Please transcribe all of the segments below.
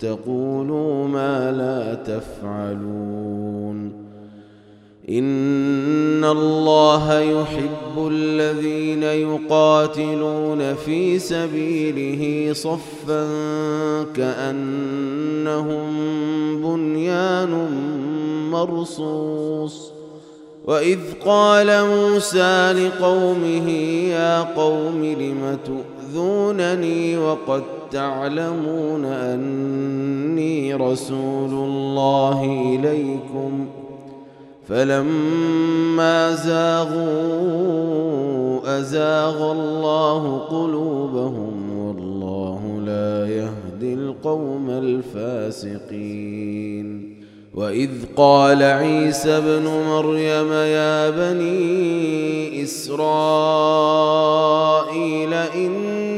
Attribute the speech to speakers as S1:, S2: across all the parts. S1: تقولوا ما لا تفعلون ان الله يحب الذين يقاتلون في سبيله صفا كانهم بنيان مرصوص واذ قال موسى لقومه يا قوم لم تؤذونني وقد تعلمون أني رسول الله إليكم فلما زاغوا أزاغ الله قلوبهم والله لا يهدي القوم الفاسقين وإذ قال عيسى ابن مريم يا بني إسرائيل إني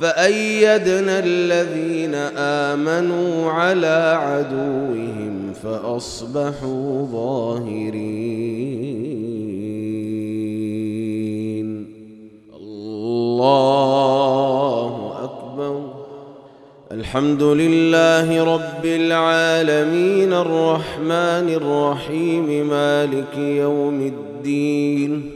S1: فأيدنا الذين آمنوا على عدوهم فأصبحوا ظاهرين الله أكبر الحمد لله رب العالمين الرحمن الرحيم مالك يوم الدين